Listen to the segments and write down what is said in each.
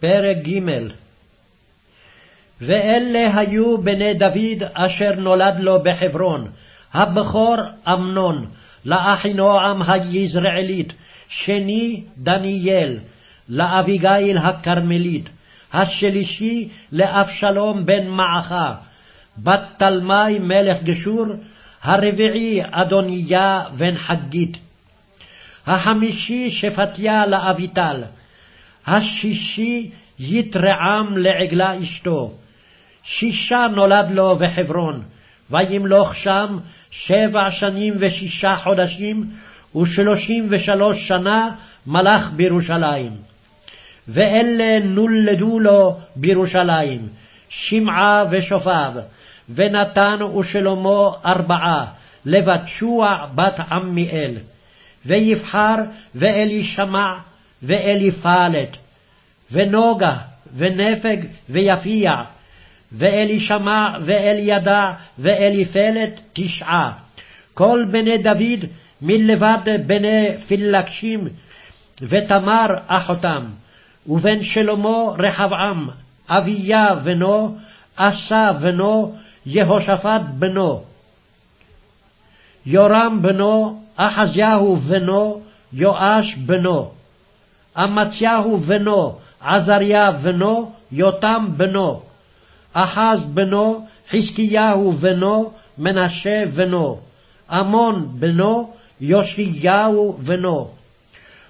פרק ג' ואלה היו בני דוד אשר נולד לו בחברון, הבכור אמנון, לאחינועם היזרעאלית, שני דניאל, לאביגיל הכרמלית, השלישי לאבשלום בן מעכה, בת תלמי מלך גשור, הרביעי אדוניה בן חגית, החמישי שפטיה לאביטל, השישי יתרעם לעגלה אשתו. שישה נולד לו בחברון, וימלוך שם שבע שנים ושישה חודשים, ושלושים ושלוש שנה מלך בירושלים. ואלה נולדו לו בירושלים, שמעה ושופב, ונתן ושלמה ארבעה, לבת שוע בת עמיאל. ויבחר ואלישמע ואליפלת, ונוגה ונפג ויפיע, ואלישמע ואלידע ואליפלת תשעה. כל בני דוד מלבד בני פילגשים ותמר אחותם, ובן שלמה רחבעם, אביה בנו, עשה בנו, יהושפט בנו. יורם בנו, אחזיהו בנו, יואש בנו. אמציהו בנו, עזריה בנו, יותם בנו. אחז בנו, חזקיהו בנו, מנשה בנו. עמון בנו, יאשיהו בנו.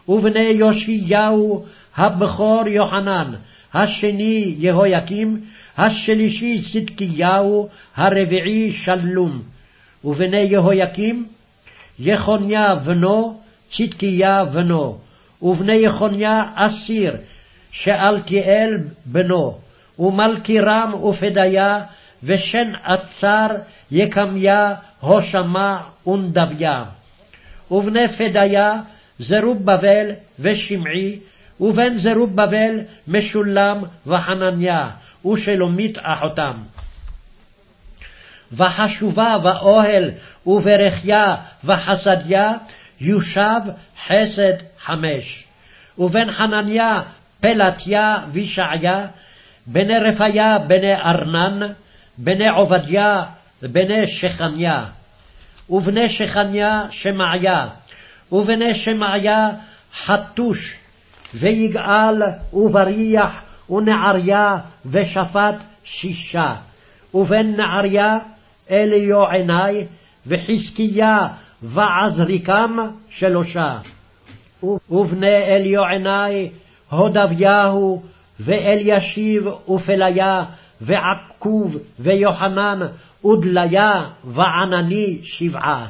ובני יאשיהו הבכור יוחנן, השני יהויקים, השלישי צדקיהו, הרביעי שלום. ובני יהויקים, יחוניה בנו, צדקיה בנו. ובני יחוניה אסיר, שאלתיאל בנו, ומלכירם ופדיה, ושן עצר יקמיה, הושמה ונדביה. ובני פדיה זרובבל ושמעי, ובן זרובבל משולם וחנניה, ושלומית אחותם. וחשובה באוהל וברכיה וחסדיה יושב חסד חמש. ובן חנניה פלטיה וישעיה, בני רפיה בני ארנן, בני עובדיה בני שכניה. ובני שכניה שמעיה, ובני שמעיה חתוש, ויגאל ובריח ונעריה ושפט שישה. ובן נעריה אליוענai וחזקיה ועזריקם שלושה. ובני אליוענai הודביהו ואלישיב ופליה ועקוב ויוחנן ודליה וענני שבעה.